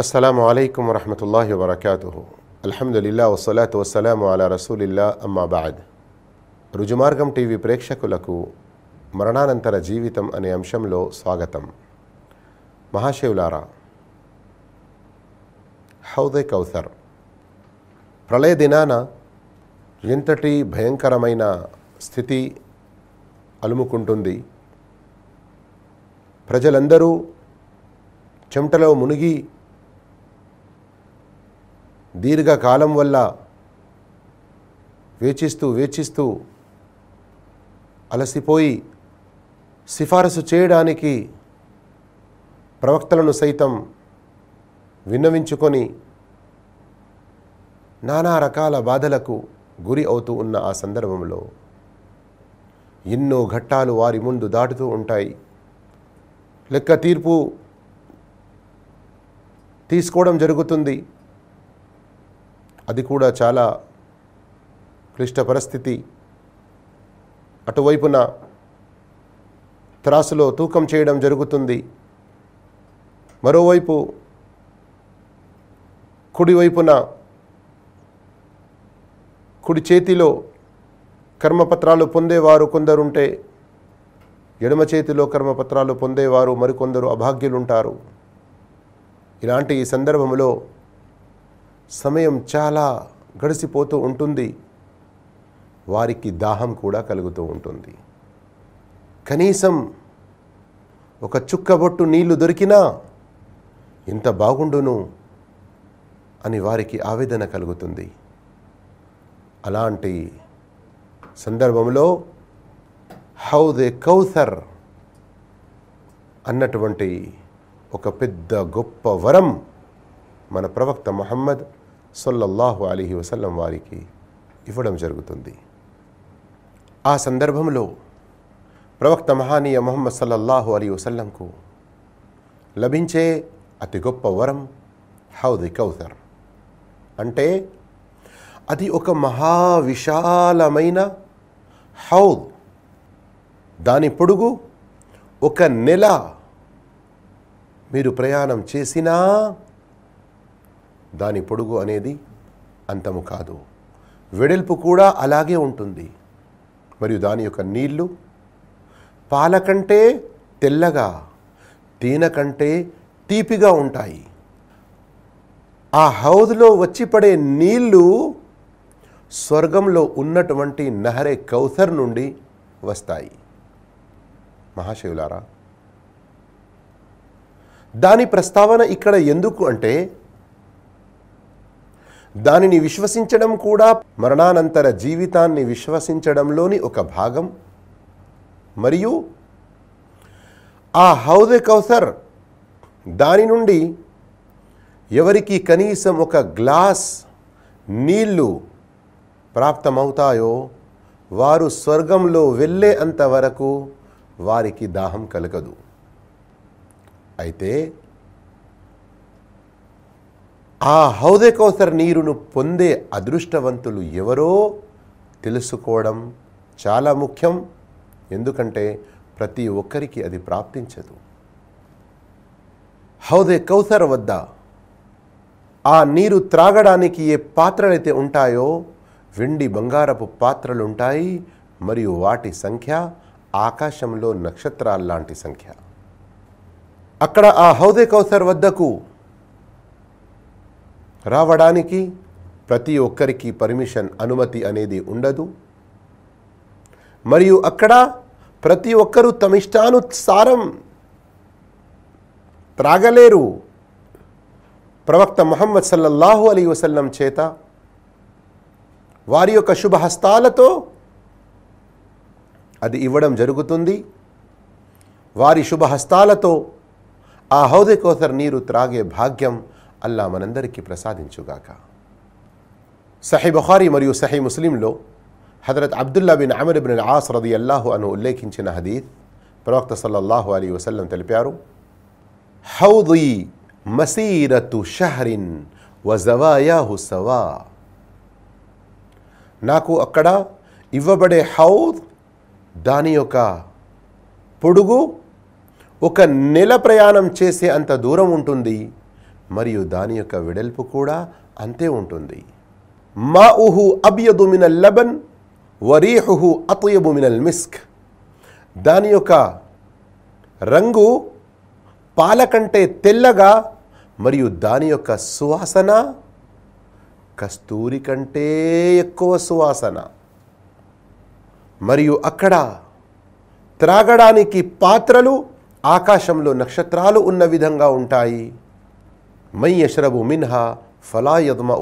అస్సలం అయికం వరహమతుల్లా వరకాతు అల్హమ్దుల్లా వసలాతు వసలాము అలా రసూలిల్లా అమ్మాబాద్ రుజుమార్గం టీవీ ప్రేక్షకులకు మరణానంతర జీవితం అనే అంశంలో స్వాగతం. మహాశివులారా హౌదే కౌసర్. ప్రళయ దినాన ఎంతటి భయంకరమైన స్థితి అలుముకుంటుంది. ప్రజలందరూ చెమటలో మునిగి దీర్ఘకాలం వల్ల వేచిస్తూ వేచిస్తూ అలసిపోయి సిఫారసు చేయడానికి ప్రవక్తలను సైతం విన్నవించుకొని నానా రకాల బాధలకు గురి అవుతూ ఉన్న ఆ సందర్భంలో ఎన్నో ఘట్టాలు వారి ముందు దాటుతూ ఉంటాయి. లెక్క తీర్పు తీసుకోవడం జరుగుతుంది. అది కూడా చాలా క్లిష్ట పరిస్థితి. అటువైపున త్రాసులో తూకం చేయడం జరుగుతుంది. మరోవైపు కుడివైపున కుడి చేతిలో కర్మపత్రాలు పొందేవారు కొందరుంటే ఎడమ చేతిలో కర్మపత్రాలు పొందేవారు మరికొందరు అభాగ్యులుంటారు. ఇలాంటి ఈ సందర్భంలో సమయం చాలా గడిసిపోతూ ఉంటుంది. వారికి దాహం కూడా కలుగుతూ ఉంటుంది. కనీసం ఒక చుక్కబొట్టు నీళ్ళు దొరికినా ఎంత బాగుండును అని వారికి ఆవేదన కలుగుతుంది. అలాంటి సందర్భంలో హౌదే కౌసర్ అన్నటువంటి ఒక పెద్ద గొప్ప వరం మన ప్రవక్త మొహమ్మద్ సొల్లల్లాహు అలీహి వసల్లం వారికి ఇవ్వడం జరుగుతుంది. ఆ సందర్భంలో ప్రవక్త మహానీయ మొహమ్మద్ సల్లల్లాహు అలీ వసల్లంకు లభించే అతి గొప్ప వరం హౌది కౌసర్ అంటే అది ఒక మహావిశాలమైన హౌద్. దాని పొడుగు ఒక నెల మీరు ప్రయాణం చేసినా దాని పొడుగు అనేది అంతము కాదు. వెడల్పు కూడా అలాగే ఉంటుంది. మరియు దాని యొక్క నీళ్ళు పాల కంటే తెల్లగా తేనకంటే తీపిగా ఉంటాయి. ఆ హౌద్లో వచ్చి పడే నీళ్ళు స్వర్గంలో ఉన్నటువంటి నహరే కౌసర్ నుండి వస్తాయి. మహాశివులారా దాని ప్రస్తావన ఇక్కడ ఎందుకు అంటే దానిని విశ్వసించడం కూడా మరణానంతర జీవితాన్ని విశ్వసించడంలోని ఒక భాగం. మరియు ఆ హౌదే కౌసర్ దాని నుండి ఎవరికి కనీసం ఒక గ్లాస్ నీళ్ళు ప్రాప్తమవుతాయో వారు స్వర్గంలో వెళ్ళే అంతవరకు వారికి దాహం కలగదు. అయితే ఆ హౌదే కౌసర్ నీరును పొందే అదృష్టవంతులు ఎవరో తెలుసుకోవడం చాలా ముఖ్యం. ఎందుకంటే ప్రతి ఒక్కరికి అది ప్రాప్తించదు. హౌదే కౌసర్ వద్ద ఆ నీరు త్రాగడానికి ఏ పాత్రలైతే ఉంటాయో వెండి బంగారపు పాత్రలుంటాయి మరియు వాటి సంఖ్య ఆకాశంలో నక్షత్రాల్లాంటి సంఖ్య. అక్కడ ఆ హౌదే కౌసర్ వద్దకు రావడానికి ప్రతి ఒక్కరికి పర్మిషన్ అనుమతి అనేది ఉండదు. మరియు అక్కడ ప్రతి ఒక్కరూ తమ ఇష్టానుసారం త్రాగలేరు. ప్రవక్త మొహమ్మద్ సల్లల్లాహు అలీ వసల్లం చేత వారి యొక్క శుభహస్తాలతో అది ఇవ్వడం జరుగుతుంది. వారి శుభహస్తాలతో ఆ హౌదె కోసర్ నీరు త్రాగే భాగ్యం అల్లా మనందరికీ ప్రసాదించుగాక. సహీ బుఖారీ మరియు సహీ ముస్లింలో Hazrat Abdullah bin Amr bin Aas రది అల్లాహు అను ఉల్లేఖించిన హదీత్ ప్రవక్త సల్లల్లాహు అలీ వసల్లం తెలిపారు హౌదీ మసీరతు షహరిన్ వజవాయాహు సవా. నాకు అక్కడ ఇవ్వబడే హౌద్ దాని యొక్క పొడుగు ఒక నెల ప్రయాణం చేసే అంత దూరం ఉంటుంది. మరియు దాని యొక్క వెడల్పు కూడా అంతే ఉంటుంది. మా ఉహు అబ్యదు మినల్ లబన్ వరీహుహు అతయబు మినల్ మిస్క్. దాని యొక్క రంగు పాల కంటే తెల్లగా మరియు దాని యొక్క సువాసన కస్తూరి కంటే ఎక్కువ సువాసన. మరియు అక్కడ త్రాగడానికి పాత్రలు ఆకాశంలో నక్షత్రాలు ఉన్న విధంగా ఉంటాయి. మై యశ్రబు మిన్హా ఫలా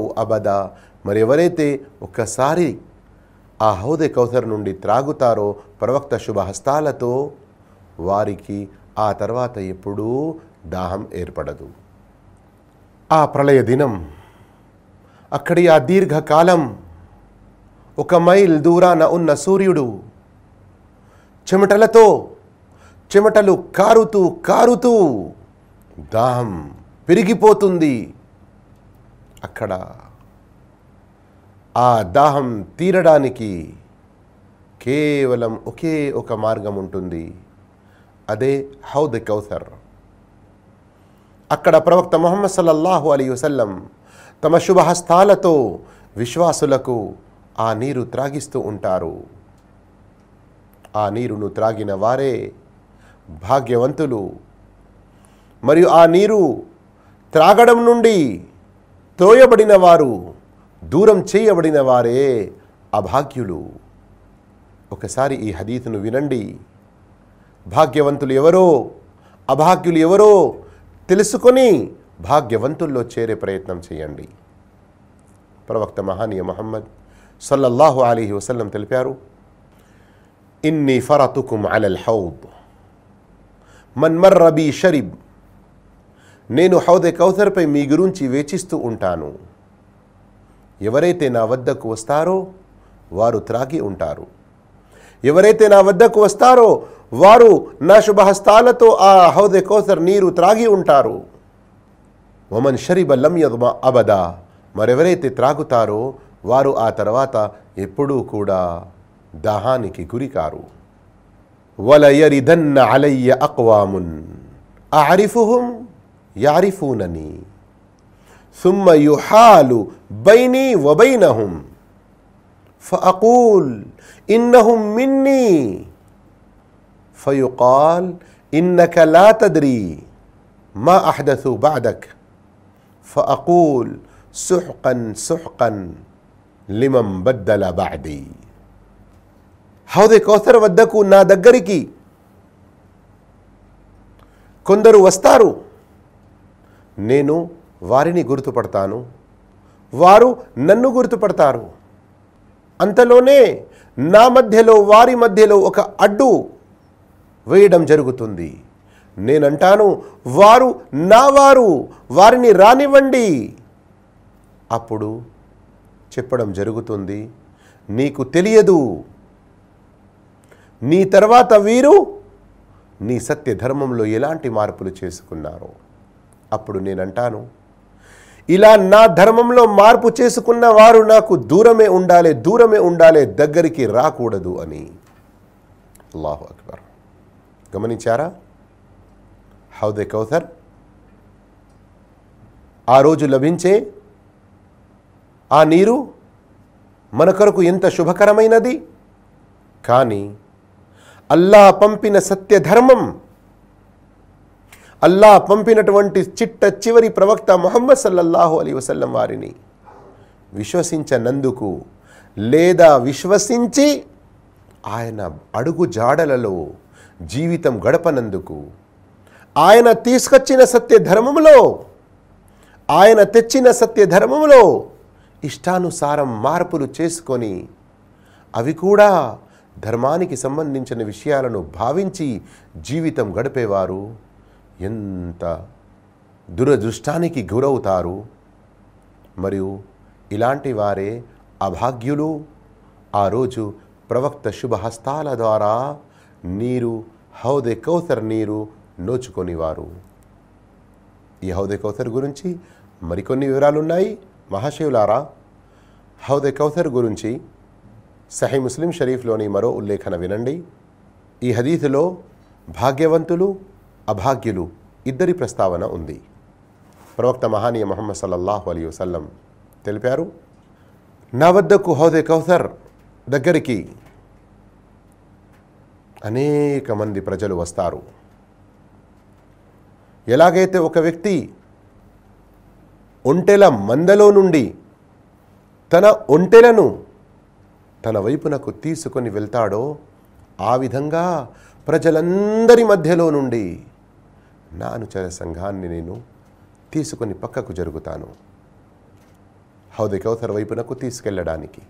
ఉ అబదా. మరెవరైతే ఒక్కసారి ఆ హౌదె కౌసర్ నుండి త్రాగుతారో ప్రవక్త శుభహస్తాలతో వారికి ఆ తర్వాత ఎప్పుడూ దాహం ఏర్పడదు. ఆ ప్రళయ దినం అక్కడి ఆ దీర్ఘకాలం ఒక మైల్ దూరాన ఉన్న సూర్యుడు చెమటలతో చెమటలు కారుతూ కారుతూ దాహం పెరిగిపోతుంది. అక్కడ ఆ దాహం తీరడానికి కేవలం ఒకే ఒక మార్గం ఉంటుంది. అదే హౌద్ కౌసర్. అక్కడ ప్రవక్త మొహమ్మద్ సల్లల్లాహు అలీ వసల్లం తమ శుభహస్తాలతో విశ్వాసులకు ఆ నీరు త్రాగిస్తూ ఉంటారు. ఆ నీరును త్రాగిన వారే భాగ్యవంతులు. మరియు ఆ నీరు త్రాగడం నుండి త్రోయబడిన వారు దూరం చేయబడిన వారే అభాగ్యులు. ఒకసారి ఈ హదీతును వినండి. భాగ్యవంతులు ఎవరో అభాగ్యులు ఎవరో తెలుసుకొని భాగ్యవంతుల్లో చేరే ప్రయత్నం చేయండి. ప్రవక్త మహానీయ మహమ్మద్ సల్లల్లాహు అలీ వసల్లం తెలిపారు ఇన్ని ఫరతుకుమ్ అలల్ హౌద్. మన్ మర్రబీ షరీబ్ నేను హౌదే కౌసర్పై మీ గురించి వేచిస్తూ ఉంటాను. ఎవరైతే నా వద్దకు వస్తారో వారు త్రాగి ఉంటారు. ఎవరైతే నా వద్దకు వస్తారో వారు నా శుభహస్తాలతో ఆ హౌదే కౌసర్ నీరు త్రాగి ఉంటారు. ఒమన్ షరీబ లం అబదా. మరెవరైతే త్రాగుతారో వారు ఆ తర్వాత ఎప్పుడూ కూడా దాహానికి గురికారు. వలయరిదన్న అలయ్య అక్వామున్. ఆ అరిఫుహుం యారిఫూనని ثم يحال بيني وبينهم فأقول إنهم مني فيقال إنك لا تدري ما أحدثوا بعدك فأقول سحقا سحقا لمن بدل بعدي హౌదే కౌసర్ వద్దకు నా దగ్గరికి కొందరు వస్తారు నేను వారిని గుర్తుపడతాను. వారు నన్ను గుర్తుపడతారు. అంతలోనే నా మధ్యలో వారి మధ్యలో ఒక అడ్డు వేయడం జరుగుతుంది. నేనంటాను వారు నా వారు వారిని రానివ్వండి. అప్పుడు చెప్పడం జరుగుతుంది నీకు తెలియదు. నీ తర్వాత వీరు నీ సత్య ధర్మంలో ఎలాంటి మార్పులు చేసుకున్నారో. అప్పుడు నేనంటాను ఇలా నా ధర్మంలో మార్పు చేసుకున్న వారు నాకు దూరమే ఉండాలి దూరమే ఉండాలి దగ్గరికి రాకూడదు అని. అల్లాహు అక్బర్. గమనించారా? హౌదే కౌసర్? ఆ రోజు లభించే ఆ నీరు మన కొరకు ఎంత శుభకరమైనది! కానీ అల్లా పంపిన సత్యధర్మం అల్లా పంపినటువంటి చిట్ట చివరి ప్రవక్త మొహమ్మద్ సల్లల్లాహు అలీ వసల్లం వారిని విశ్వసించనందుకు లేదా విశ్వసించి ఆయన అడుగు జాడలలో జీవితం గడపనందుకు ఆయన తీసుకొచ్చిన సత్య ధర్మములో ఆయన తెచ్చిన సత్య ధర్మములో ఇష్టానుసారం మార్పులు చేసుకొని అవి కూడా ధర్మానికి సంబంధించిన విషయాలను భావించి జీవితం గడిపేవారు. ఎంత దురదృష్టానికి గురవుతారు మరియు ఇలాంటి వారే అభాగ్యులు. ఆ రోజు ప్రవక్త శుభహస్తాల ద్వారా నీరు హౌదె కౌసర్ నీరు నోచుకొనివారు. ఈ హౌదె కౌసర్ గురించి మరికొన్ని వివరాలు ఉన్నాయి మహాశివులారా హౌదె కౌసర్ గురించి సహీ ముస్లిం షరీఫ్లోని మరో ఉల్లేఖన వినండి. ఈ హదీసులో భాగ్యవంతులు అభాగ్యులు ఇద్దరి ప్రస్తావన ఉంది. ప్రవక్త మహానీయ మహమ్మద్ సల్లల్లాహు అలీ వసల్లం తెలిపారు నా వద్దకు హౌదే కౌసర్ దగ్గరికి అనేక మంది ప్రజలు వస్తారు. ఎలాగైతే ఒక వ్యక్తి ఒంటెల మందలో నుండి తన ఒంటెలను తన వైపునకు తీసుకొని వెళ్తాడో ఆ విధంగా ప్రజలందరి మధ్యలో నుండి నా అనుచర సంఘాన్ని నేను తీసుకొని పక్కకు జరుగుతాను. హౌదే కౌథర్ వైపునకు తీసుకెళ్ళడానికి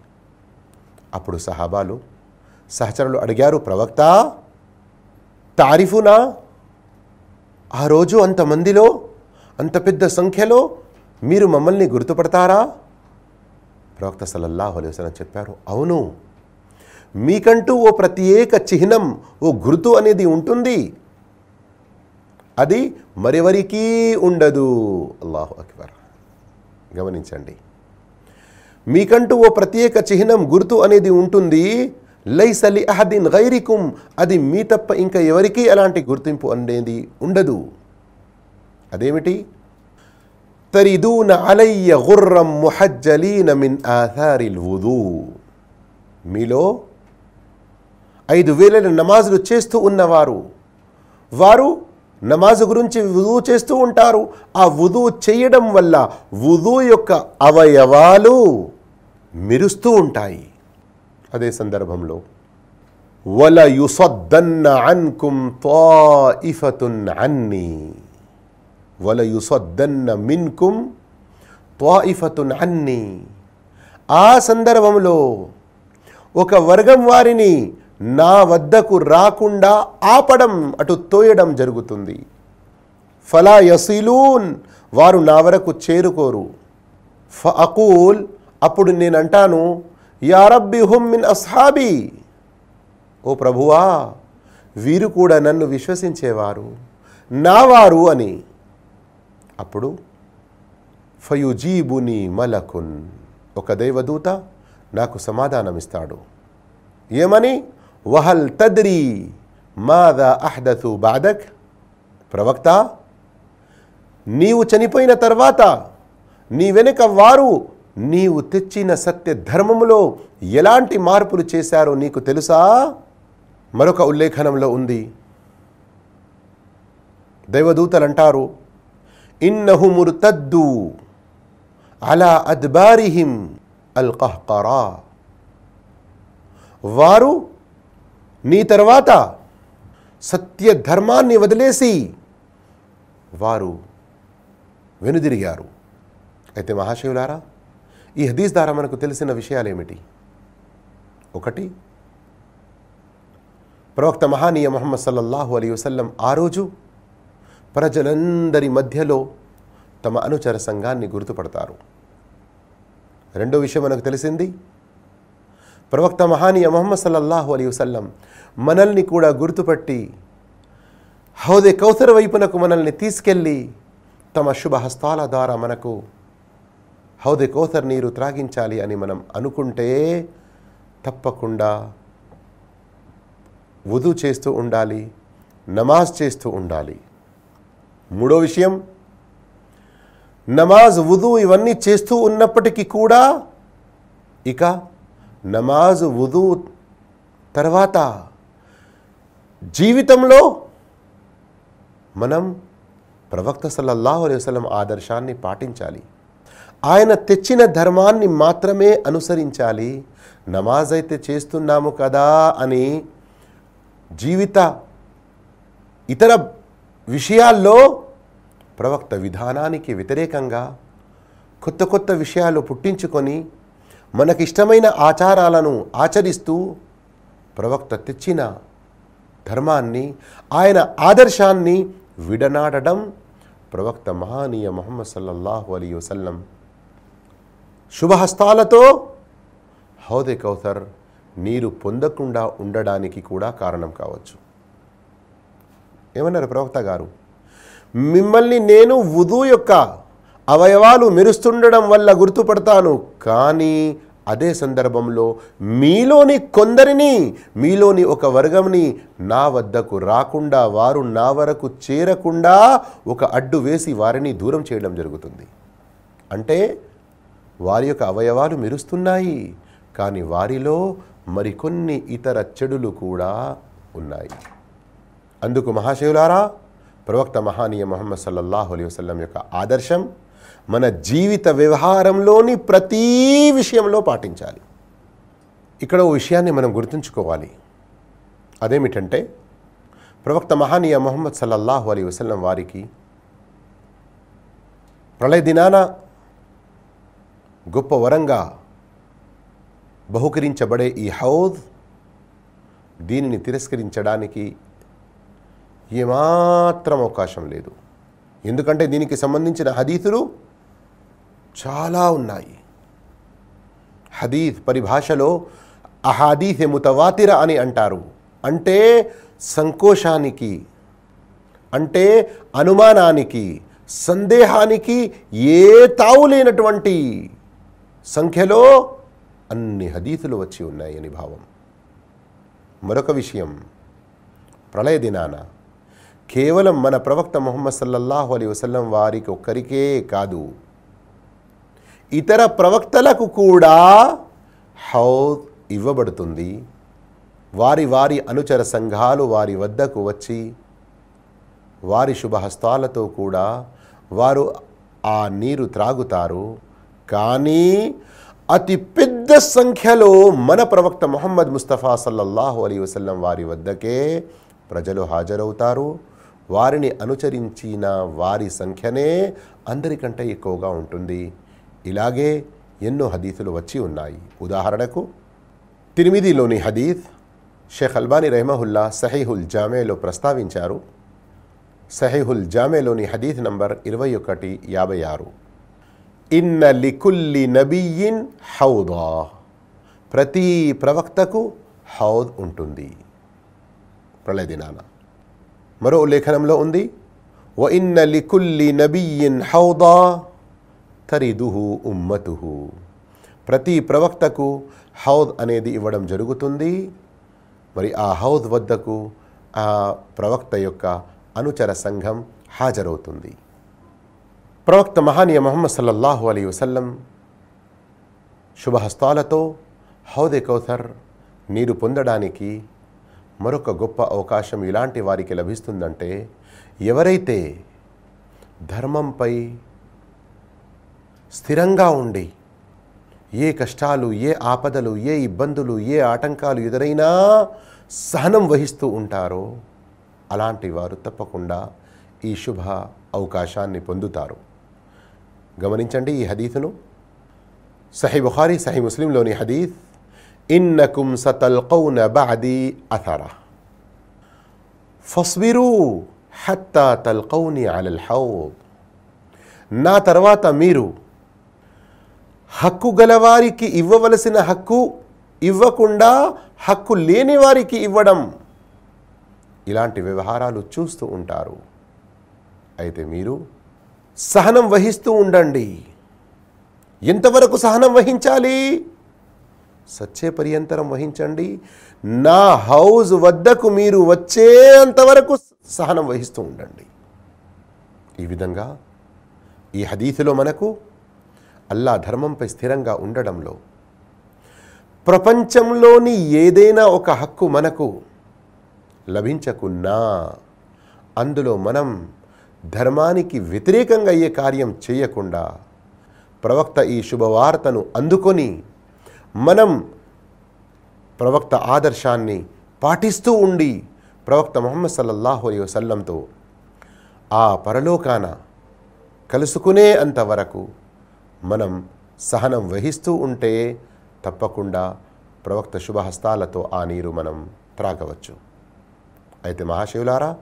అప్పుడు సహాబాలు సహచరులు అడిగారు ప్రవక్త తారిఫునా? ఆ రోజు అంతమందిలో అంత పెద్ద సంఖ్యలో మీరు మమ్మల్ని గుర్తుపడతారా? ప్రవక్త సల్లల్లాహు అలైహి చెప్పారు అవును. మీకంటూ ఓ ప్రత్యేక చిహ్నం ఓ గుర్తు అనేది ఉంటుంది. అది మరెవరికీ ఉండదు. అల్లాహు అక్బర్. గమనించండి. మీకంటూ ఓ ప్రత్యేక చిహ్నం గుర్తు అనేది ఉంటుంది. లైసలి అహదిన్ గైరికుం. అది మీ తప్ప ఇంకా ఎవరికీ అలాంటి గుర్తింపు అనేది ఉండదు. అదేమిటి? తరిదూన అలయ్య గుర్రం ముహజ్జలీన మిన్ ఆధారిల్ వుదు. మీలో ఐదు వేల నమాజులు చేస్తూ ఉన్నవారు. వారు నమాజు గురించి వుధువు చేస్తూ ఉంటారు. ఆ వుధువు చేయడం వల్ల వుధువు యొక్క అవయవాలు మెరుస్తూ ఉంటాయి. అదే సందర్భంలో వల యుసొద్దన్న అన్కుం తాయిఫతున్ అన్నీ. వల యుసద్దన్న మిన్కుం త్వాయిఫతున్ అన్నీ. ఆ సందర్భంలో ఒక వర్గం వారిని నా వద్దకు రాకుండా ఆపడం అటు తోయడం జరుగుతుంది. ఫలా యసీలూన్ వారు నా వరకు చేరుకోరు. ఫ అకూల్ అప్పుడు నేను అంటాను యా హుమ్ మిన్ అస్హాబీ. ఓ ప్రభువా వీరు కూడా నన్ను విశ్వసించేవారు నావారు అని. అప్పుడు ఫయుజీబుని మలకున్ ఒక దైవదూత నాకు సమాధానమిస్తాడు. ఏమని? వహల్ తద్రి మాదా అహ్దతు బాదక్? ప్రవక్త నీవు చనిపోయిన తర్వాత నీ వెనుక వారు నీవు తెచ్చిన సత్య ధర్మములో ఎలాంటి మార్పులు చేశారో నీకు తెలుసా? మరొక ఉల్లేఖనంలో ఉంది. దైవదూతలు అంటారు ఇన్నహు ముర్తద్దు అలా అద్బారిహిం అల్ కహ్కరా వారు నీ తర్వాత సత్య ధర్మాన్ని వదిలేసి వారు వెనుదిరిగారు. అయితే మహాశివులారా ఈ హదీస్ ద్వారా మనకు తెలిసిన విషయాలు ఏమిటి ఒకటి ప్రవక్త మహానీయ మొహమ్మద్ సల్లల్లాహు అలీ వసల్లం ఆ రోజు ప్రజలందరి మధ్యలో తమ అనుచర సంఘాన్ని గుర్తుపడతారు. రెండో విషయం మనకు తెలిసింది ప్రవక్త మహానీయ మొహమ్మద్ సల్లల్లాహు అలీ వసల్లం మనల్ని కూడా గుర్తుపట్టి హౌదే కౌసర వైపునకు మనల్ని తీసుకెళ్ళి తమ శుభ హస్తాల ద్వారా మనకు హౌదే కౌసర్ నీరు త్రాగించాలి అని మనం అనుకుంటే తప్పకుండా వధు చేస్తూ ఉండాలి నమాజ్ చేస్తూ ఉండాలి. మూడో విషయం నమాజ్ వుదు ఇవన్నీ చేస్తూ ఉన్నప్పటికీ కూడా ఇక నమాజ్ వుదు తర్వాత జీవితంలో మనం ప్రవక్త సల్లల్లాహు అలైహి ఆదర్శాన్ని పాటించాలి. ఆయన తెచ్చిన ధర్మాన్ని మాత్రమే అనుసరించాలి. నమాజ్ అయితే చేస్తున్నాము కదా అని జీవిత ఇతర విషయాల్లో ప్రవక్త విధానానికి వ్యతిరేకంగా కొత్త కొత్త విషయాలు పుట్టించుకొని మనకిష్టమైన ఆచారాలను ఆచరిస్తూ ప్రవక్త తెచ్చిన ధర్మాన్ని ఆయన ఆదర్శాన్ని విడనాడడం ప్రవక్త మహానీయ మొహమ్మద్ సల్లల్లాహు అలీ వసల్లం. శుభహస్తాలతో హౌదే కౌసర్ నీరు పొందకుండా ఉండడానికి కూడా కారణం కావచ్చు. ఏమన్నారు ప్రవక్త గారు? మిమ్మల్ని నేను వుధు యొక్క అవయవాలు మెరుస్తుండడం వల్ల గుర్తుపడతాను కానీ అదే సందర్భంలో మీలోని కొందరిని మీలోని ఒక వర్గంని నా వద్దకు రాకుండా వారు నా వరకు చేరకుండా ఒక అడ్డు వేసి వారిని దూరం చేయడం జరుగుతుంది. అంటే వారి యొక్క అవయవాలు మెరుస్తున్నాయి కానీ వారిలో మరికొన్ని ఇతర చెడులు కూడా ఉన్నాయి. అందుకు మహాశివులారా ప్రవక్త మహానీయ మొహమ్మద్ సల్లల్లాహు అలైహి వసల్లం యొక్క ఆదర్శం మన జీవిత వ్యవహారంలోని ప్రతీ విషయంలో పాటించాలి. ఇక్కడ ఓ విషయాన్ని మనం గుర్తుంచుకోవాలి. అదేమిటంటే ప్రవక్త మహానీయ మొహమ్మద్ సల్లల్లాహు అలీ వసలం వారికి ప్రళయ దినాన గొప్ప వరంగా బహుకరించబడే ఈ హౌద్ దీనిని తిరస్కరించడానికి ఏమాత్రం అవకాశం లేదు. ఎందుకంటే దీనికి సంబంధించిన హదీతులు చాలా ఉన్నాయి. హదీత్ పరిభాషలో అహాదీత్ ముతవాతిర అని అంటారు. అంటే సంకోశానికి అంటే అనుమానానికి సందేహానికి ఏ తావు లేనటువంటి సంఖ్యలో అన్ని హదీతులు వచ్చి ఉన్నాయి అని భావం. మరొక విషయం ప్రళయ దినాన కేవలం మన ప్రవక్త ముహమ్మద్ సల్లల్లాహు అలీ వసల్లం వారికి ఒక్కరికే కాదు ఇతర ప్రవక్తలకు కూడా హౌద్ ఇవ్వబడుతుంది. వారి వారి అనుచర సంఘాలు వారి వద్దకు వచ్చి వారి శుభహస్తాలతో కూడా వారు ఆ నీరు త్రాగుతారు. కానీ అతి పెద్ద సంఖ్యలో మన ప్రవక్త మొహమ్మద్ ముస్తఫా సల్లల్లాహు అలీ వసల్లం వారి వద్దకే ప్రజలు హాజరవుతారు. వారిని అనుచరించిన వారి సంఖ్యనే అందరికంటే ఎక్కువగా ఉంటుంది. ఇలాగే ఎన్నో హదీసులు వచ్చి ఉన్నాయి. ఉదాహరణకు తిరిమిదిలోని హదీఫ్ షేఖ్ అల్బానీ రెహమహుల్లా సహీహుల్ జామేలో ప్రస్తావించారు. సహీహుల్ జామేలోని హదీత్ నంబర్ ఇరవై ఒకటి యాభై ఆరు. ఇన్న లికుల్లి నబీయిన్ హౌదా. ప్రతి ప్రవక్తకు హౌద్ ఉంటుంది. ప్రళయ దినాన. మరో లేఖనంలో ఉంది. వ ఇన్న లికుల్లి నబీయిన్ హౌదా. తరిదుహు ఉమ్మతుహు. ప్రతి ప్రవక్తకు హౌద్ అనేది ఇవ్వడం జరుగుతుంది. మరి ఆ హౌద్ వద్దకు ఆ ప్రవక్త యొక్క అనుచర సంఘం హాజరవుతుంది. ప్రవక్త మహానీయ మహమ్మద్ సల్లల్లాహు అలీ వసల్లం శుభహస్తాలతో హౌదే కౌథర్ నీరు పొందడానికి మరొక గొప్ప అవకాశం ఇలాంటి వారికి లభిస్తుందంటే ఎవరైతే ధర్మంపై స్థిరంగా ఉండి ఏ కష్టాలు ఏ ఆపదలు ఏ ఇబ్బందులు ఏ ఆటంకాలు ఎదురైనా సహనం వహిస్తూ ఉంటారో అలాంటి వారు తప్పకుండా ఈ శుభ అవకాశాన్ని పొందుతారు. గమనించండి ఈ హదీతును సహీ బుఖారీ సహీ ముస్లింలోని హదీత్ ఇన్నకుం సతల్కౌన బాది అథర ఫస్విరు హత్తా తల్కౌని అలల్ హౌద్ నా తర్వాత మీరు హక్కు గలవారికి ఇవ్వవలసిన హక్కు ఇవ్వకుండా హక్కు లేని వారికి ఇవ్వడం. ఇలాంటి వ్యవహారాలు చూస్తూ ఉంటారు. అయితే మీరు సహనం వహిస్తూ ఉండండి. ఎంతవరకు సహనం వహించాలి? సచ్చే పర్యంతరం వహించండి. నా హౌజ్ వద్దకు మీరు వచ్చేంతవరకు సహనం వహిస్తూ ఉండండి. ఈ విధంగా ఈ హదీసులో మనకు అల్లా ధర్మంపై స్థిరంగా ఉండడంలో ప్రపంచంలోని ఏదైనా ఒక హక్కు మనకు లభించకున్నా అందులో మనం ధర్మానికి వ్యతిరేకంగా అయ్యే కార్యం చేయకుండా ప్రవక్త ఈ శుభవార్తను అందుకొని మనం ప్రవక్త ఆదర్శాన్ని పాటిస్తూ ఉండి ప్రవక్త మొహమ్మద్ సల్లల్లాహు అలైహి వసల్లంతో ఆ పరలోకాన కలుసుకునే అంతవరకు మనం సహనం వహిస్తూ ఉంటే తప్పకుండా ప్రవక్త శుభహస్తాలతో ఆ నీరు మనం త్రాగవచ్చు. అయితే మహాశివులారా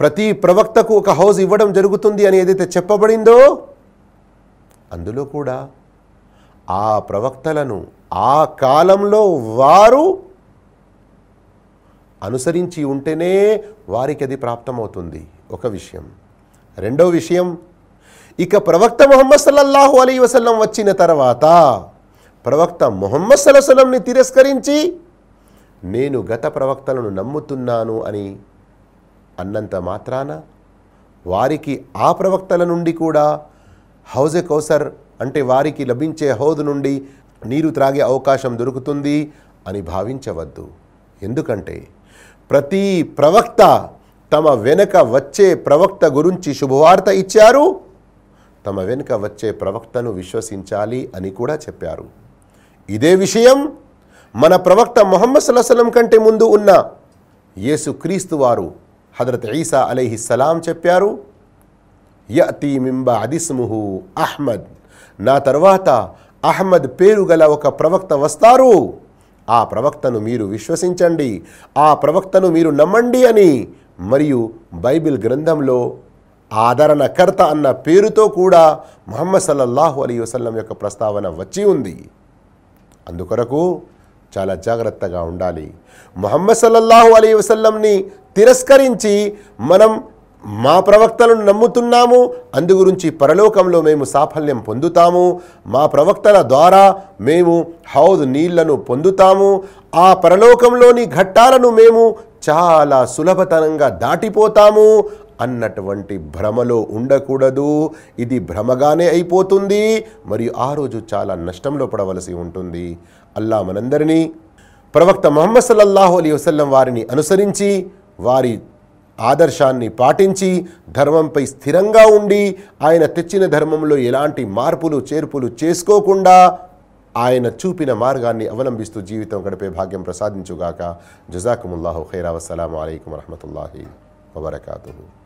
ప్రతి ప్రవక్తకు ఒక హౌస్ ఇవ్వడం జరుగుతుంది అని ఏదైతే చెప్పబడిందో అందులో కూడా ఆ ప్రవక్తలను ఆ కాలంలో వారు అనుసరించి ఉంటేనే వారికి అది ప్రాప్తమవుతుంది. ఒక విషయం. రెండో విషయం ఇక ప్రవక్త మొహమ్మద్ సల్లల్లాహు అలీ వసల్లం వచ్చిన తర్వాత ప్రవక్త మొహమ్మద్ సలసలంని తిరస్కరించి నేను గత ప్రవక్తలను నమ్ముతున్నాను అని అన్నంత మాత్రాన వారికి ఆ ప్రవక్తల నుండి కూడా హౌజె కౌసర్ అంటే వారికి లభించే హౌద్ నుండి నీరు త్రాగే అవకాశం దొరుకుతుంది అని భావించవద్దు. ఎందుకంటే ప్రతి ప్రవక్త తమ వెనక వచ్చే ప్రవక్త గురించి శుభవార్త ఇచ్చారు తమ వెనుక వచ్చే ప్రవక్తను విశ్వసించాలి అని కూడా చెప్పారు. ఇదే విషయం మన ప్రవక్త మొహమ్మద్ సల్లాహం కంటే ముందు ఉన్న యేసు క్రీస్తు వారు హజరత్ ఈసా అలీహిస్సలాం చెప్పారు యతి మింబ అదిస్ముహు అహ్మద్. నా తర్వాత అహ్మద్ పేరు గల ఒక ప్రవక్త వస్తారు. ఆ ప్రవక్తను మీరు విశ్వసించండి ఆ ప్రవక్తను మీరు నమ్మండి అని మరియు బైబిల్ గ్రంథంలో ఆదరణకర్త అన్న పేరుతో కూడా మహమ్మద్ సల్లల్లాహు అలీ వసల్లం యొక్క ప్రస్తావన వచ్చి ఉంది. అందుకొరకు చాలా జాగ్రత్తగా ఉండాలి. మొహమ్మద్ సల్లల్లాహు అలీ వసల్లంని తిరస్కరించి మనం మా ప్రవక్తలను నమ్ముతున్నాము అందు గురించి పరలోకంలో మేము సాఫల్యం పొందుతాము మా ప్రవక్తల ద్వారా మేము హౌద్ నీళ్ళను పొందుతాము ఆ పరలోకంలోని ఘట్టాలను మేము చాలా సులభతరంగా దాటిపోతాము అన్నటువంటి భ్రమలో ఉండకూడదు. ఇది భ్రమగానే అయిపోతుంది. మరియు ఆ రోజు చాలా నష్టంలో పడవలసి ఉంటుంది. అల్లా మనందరినీ ప్రవక్త మొహమ్మద్ సల్లల్లాహు అలీ వసల్లం వారిని అనుసరించి వారి ఆదర్శాన్ని పాటించి ధర్మంపై స్థిరంగా ఉండి ఆయన తెచ్చిన ధర్మంలో ఎలాంటి మార్పులు చేర్పులు చేసుకోకుండా ఆయన చూపిన మార్గాన్ని అవలంబిస్తూ జీవితం గడిపే భాగ్యం ప్రసాదించుగాక. జజాకుముల్లాహు ఖైరా. వసలాం అయికం వరహమతుల్లాహి వబర్కాతు